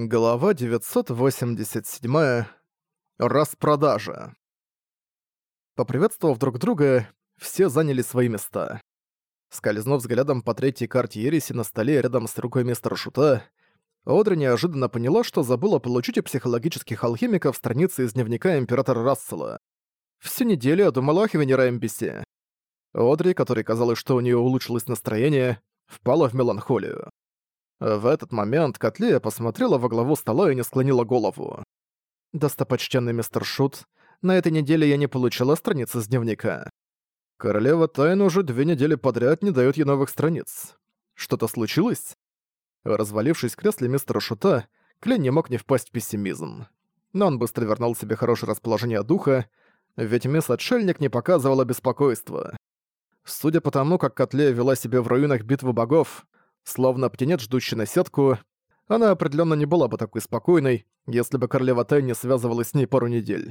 Глава 987. Распродажа. Поприветствовав друг друга, все заняли свои места. Скользнув взглядом по третьей карте Ереси на столе рядом с рукой мистера Шута, Одри неожиданно поняла, что забыла получить у психологических алхимиков страницы из дневника Императора Рассела. Всю неделю я думала о Хевенера Эмбисе. Одри, которой казалось, что у нее улучшилось настроение, впала в меланхолию. Э, в этот момент Котлея посмотрела во главу стола и не склонила голову. «Достопочтенный мистер Шут, на этой неделе я не получила страницы с дневника. Королева Тайн уже две недели подряд не дает ей новых страниц. Что-то случилось?» Развалившись в кресле мистера Шута, Клин не мог не впасть в пессимизм. Но он быстро вернул себе хорошее расположение духа, ведь мисс-отшельник не показывала беспокойства. Судя по тому, как Котлея вела себя в руинах битвы богов, словно птенец, ждущий на сетку. Она определенно не была бы такой спокойной, если бы королева Тай не связывалась с ней пару недель.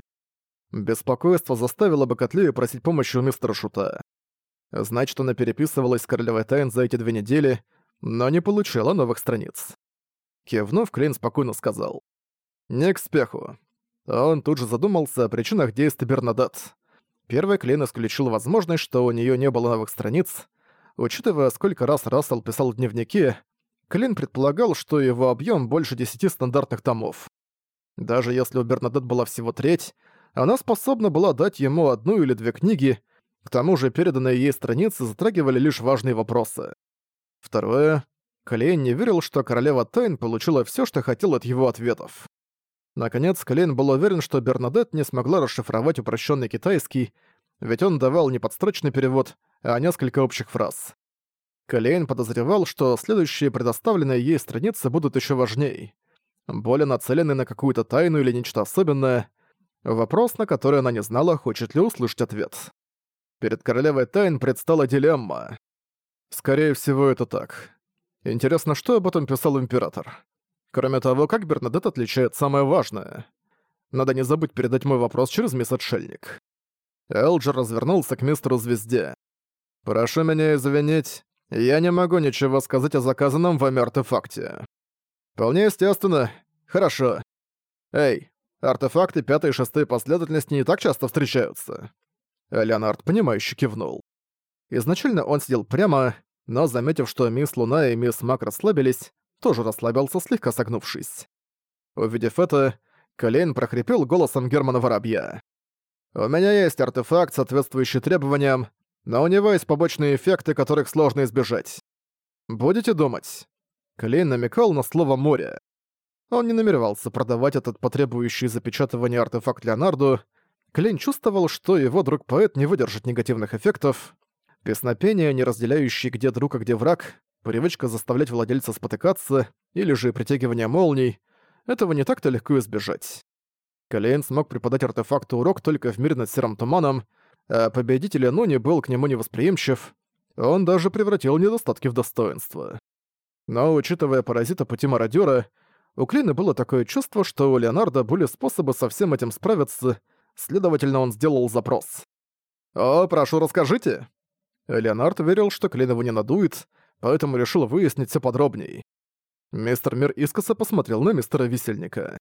Беспокойство заставило бы Котлею просить помощи у мистера Шута. Значит, она переписывалась с королевой Тайн за эти две недели, но не получила новых страниц. Кивнув, Клейн спокойно сказал. «Не к спеху». Он тут же задумался о причинах действий Бернадат. Первый Клейн исключил возможность, что у нее не было новых страниц, Учитывая, сколько раз Рассел писал в дневнике, Клин предполагал, что его объем больше 10 стандартных томов. Даже если у Бернадет была всего треть, она способна была дать ему одну или две книги, к тому же переданные ей страницы затрагивали лишь важные вопросы. Второе. Клейн не верил, что королева Тайн получила все, что хотел от его ответов. Наконец, Клейн был уверен, что Бернадет не смогла расшифровать упрощенный китайский, ведь он давал не подстрочный перевод, а несколько общих фраз. Калейн подозревал, что следующие предоставленные ей страницы будут еще важней. Более нацелены на какую-то тайну или нечто особенное. Вопрос, на который она не знала, хочет ли услышать ответ. Перед королевой тайн предстала дилемма. Скорее всего, это так. Интересно, что об этом писал император? Кроме того, как Бернадет отличает самое важное? Надо не забыть передать мой вопрос через мисс Отшельник. Элджер развернулся к мистеру Звезде. «Прошу меня извинить, я не могу ничего сказать о заказанном вами артефакте». «Вполне естественно. Хорошо. Эй, артефакты пятой и шестой последовательности не так часто встречаются». Леонард, понимающе кивнул. Изначально он сидел прямо, но, заметив, что мисс Луна и мисс Мак расслабились, тоже расслабился, слегка согнувшись. Увидев это, Колейн прохрипел голосом Германа Воробья. У меня есть артефакт, соответствующий требованиям, но у него есть побочные эффекты, которых сложно избежать. Будете думать?» Клейн намекал на слово «море». Он не намеревался продавать этот потребующий запечатывания артефакт Леонарду. Клейн чувствовал, что его друг-поэт не выдержит негативных эффектов. Песнопение, не разделяющее где друг, а где враг, привычка заставлять владельца спотыкаться или же притягивание молний — этого не так-то легко избежать. Калейн смог преподать артефакту урок только в мире над серым туманом, а победитель Ануни был к нему невосприимчив, он даже превратил недостатки в достоинство. Но, учитывая паразита пути мародёра, у Клина было такое чувство, что у Леонардо были способы со всем этим справиться, следовательно, он сделал запрос. «О, прошу, расскажите!» Леонард верил, что Клин его не надует, поэтому решил выяснить все подробней. Мистер Мир искоса посмотрел на мистера Висельника.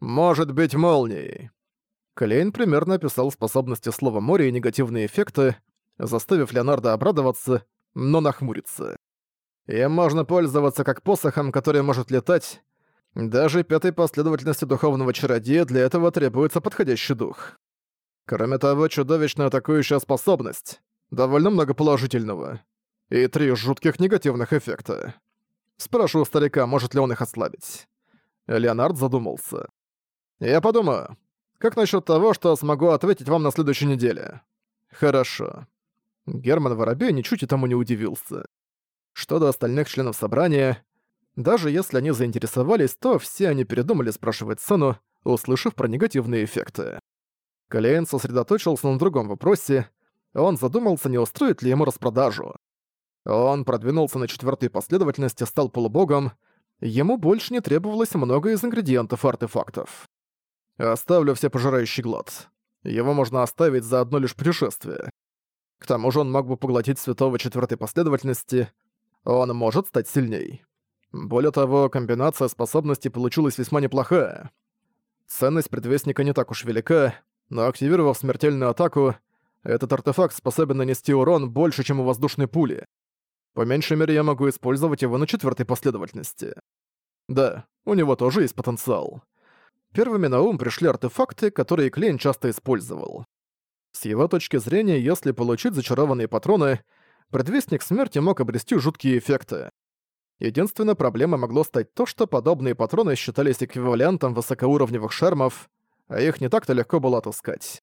Может быть, молнией. Клейн примерно описал способности слова «море» и негативные эффекты, заставив Леонардо обрадоваться, но нахмуриться. Им можно пользоваться как посохом, который может летать. Даже пятой последовательности духовного чародея для этого требуется подходящий дух. Кроме того, чудовищная атакующая способность. Довольно много положительного. И три жутких негативных эффекта. Спрошу старика, может ли он их ослабить. Леонард задумался. Я подумаю. Как насчет того, что смогу ответить вам на следующей неделе? Хорошо. Герман Воробей ничуть и тому не удивился. Что до остальных членов собрания, даже если они заинтересовались, то все они передумали спрашивать цену, услышав про негативные эффекты. Калейн сосредоточился на другом вопросе, он задумался, не устроит ли ему распродажу. Он продвинулся на четвертой последовательности, стал полубогом, ему больше не требовалось много из ингредиентов артефактов. Оставлю все пожирающий глот. Его можно оставить за одно лишь путешествие. К тому же он мог бы поглотить святого четвертой последовательности. Он может стать сильней. Более того, комбинация способностей получилась весьма неплохая. Ценность предвестника не так уж велика, но активировав смертельную атаку, этот артефакт способен нанести урон больше, чем у воздушной пули. По меньшей мере, я могу использовать его на четвертой последовательности. Да, у него тоже есть потенциал. Первыми на ум пришли артефакты, которые Клейн часто использовал. С его точки зрения, если получить зачарованные патроны, предвестник смерти мог обрести жуткие эффекты. Единственной проблемой могло стать то, что подобные патроны считались эквивалентом высокоуровневых шармов, а их не так-то легко было отыскать.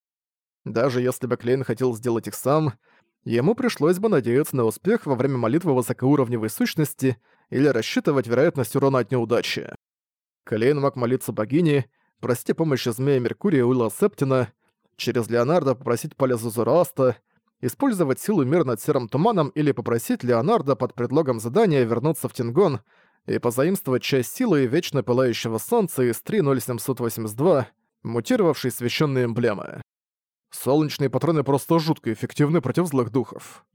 Даже если бы Клейн хотел сделать их сам, ему пришлось бы надеяться на успех во время молитвы высокоуровневой сущности или рассчитывать вероятность урона от неудачи. Клейн мог молиться богине, просить помощи змея Меркурия Уилла Септина, через Леонардо попросить Поля Зазураста, использовать силу мир над Серым Туманом или попросить Леонардо под предлогом задания вернуться в Тингон и позаимствовать часть силы Вечно Пылающего Солнца из 30782, мутировавшей священные эмблемы. Солнечные патроны просто жутко эффективны против злых духов.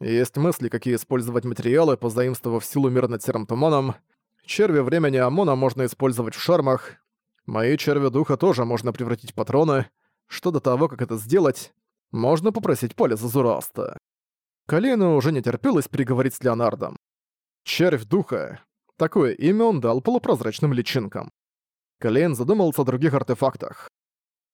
Есть мысли, какие использовать материалы, позаимствовав силу мир над Серым Туманом. Черви времени ОМОНа можно использовать в шармах, Мои черви духа тоже можно превратить в патроны, что до того, как это сделать, можно попросить поле за Зураста. Калину уже не терпелось переговорить с Леонардом. Червь духа. Такое имя он дал полупрозрачным личинкам. Калин задумался о других артефактах.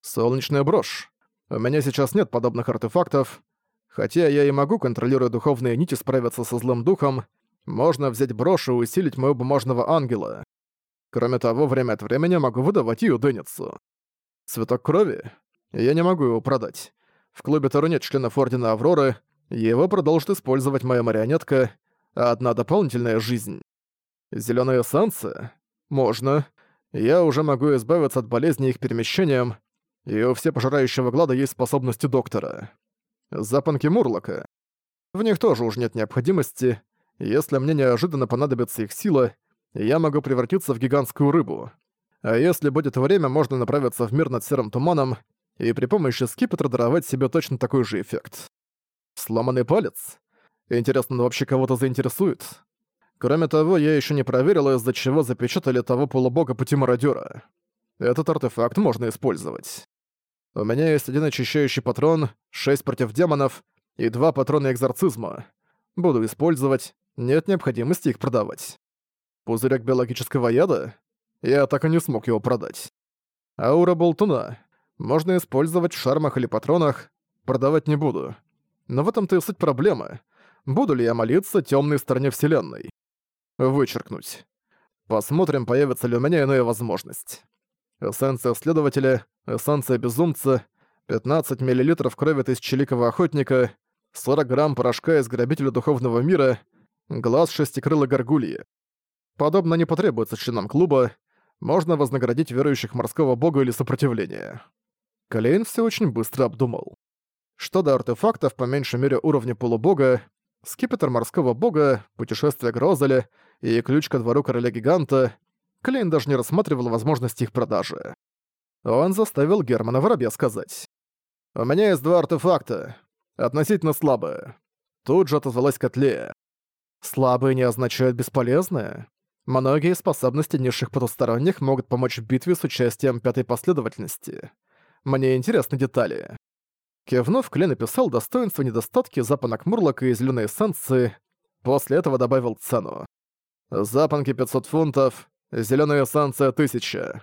Солнечная брошь. У меня сейчас нет подобных артефактов. Хотя я и могу, контролируя духовные нити, справиться со злым духом, можно взять брошь и усилить моего бумажного ангела. Кроме того, время от времени могу выдавать юденицу. Цветок крови? Я не могу его продать. В клубе Тару нет членов Ордена Авроры, его продолжит использовать моя марионетка, а одна дополнительная жизнь. Зелёная эссенция? Можно. Я уже могу избавиться от болезни их перемещением, и у всепожирающего глада есть способности доктора. Запонки Мурлока. В них тоже уж нет необходимости. Если мне неожиданно понадобится их сила, я могу превратиться в гигантскую рыбу. А если будет время, можно направиться в мир над серым туманом и при помощи скипетра даровать себе точно такой же эффект. Сломанный палец? Интересно, вообще кого-то заинтересует? Кроме того, я еще не проверил, из-за чего запечатали того полубога пути мародёра. Этот артефакт можно использовать. У меня есть один очищающий патрон, 6 против демонов и два патрона экзорцизма. Буду использовать, нет необходимости их продавать. Пузырек биологического яда? Я так и не смог его продать. Аура болтуна. Можно использовать в шармах или патронах. Продавать не буду. Но в этом-то и суть проблемы. Буду ли я молиться темной стороне Вселенной? Вычеркнуть. Посмотрим, появится ли у меня иная возможность. Эссенция следователя, эссенция безумца, 15 мл крови тысячеликого охотника, 40 грамм порошка из грабителя духовного мира, глаз шестикрылой горгульи. Подобно не потребуется членам клуба, можно вознаградить верующих морского бога или сопротивления. Клейн все очень быстро обдумал. Что до артефактов, по меньшей мере уровня полубога, скипетр морского бога, путешествие Грозеля и ключ ко двору короля-гиганта, Клейн даже не рассматривал возможность их продажи. Он заставил Германа Воробья сказать. «У меня есть два артефакта. Относительно слабые». Тут же отозвалась Котлея. «Слабые не означают бесполезные?» Многие способности низших потусторонних могут помочь в битве с участием пятой последовательности. Мне интересны детали. Кивнув, Клен описал достоинства и недостатки запонок Мурлока и зеленой эссенции, после этого добавил цену. Запонки 500 фунтов, зеленая эссенция 1000.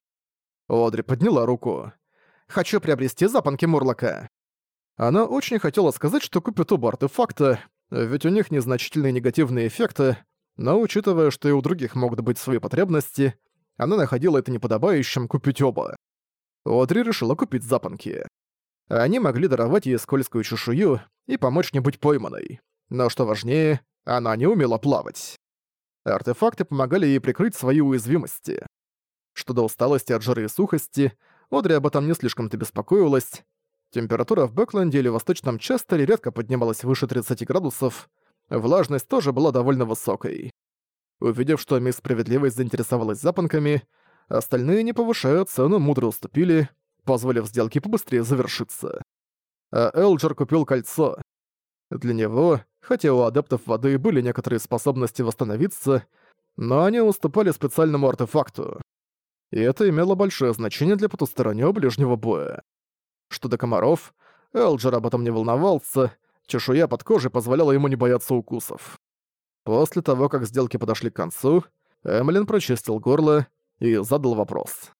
Одри подняла руку. «Хочу приобрести запонки Мурлока». Она очень хотела сказать, что купит оба артефакта, ведь у них незначительные негативные эффекты, но учитывая, что и у других могут быть свои потребности, она находила это неподобающим купить оба. Одри решила купить запонки. Они могли даровать ей скользкую чешую и помочь не быть пойманной. Но что важнее, она не умела плавать. Артефакты помогали ей прикрыть свои уязвимости. Что до усталости от жары и сухости, Одри об этом не слишком-то беспокоилась. Температура в Бэкленде или Восточном Честере редко поднималась выше 30 градусов, влажность тоже была довольно высокой. Увидев, что мисс Справедливость заинтересовалась запонками, остальные, не повышая цену, мудро уступили, позволив сделке побыстрее завершиться. А Элджер купил кольцо. Для него, хотя у адептов воды были некоторые способности восстановиться, но они уступали специальному артефакту. И это имело большое значение для потустороннего ближнего боя. Что до комаров, Элджер об этом не волновался, чешуя под кожей позволяла ему не бояться укусов. После того, как сделки подошли к концу, Эмлин прочистил горло и задал вопрос.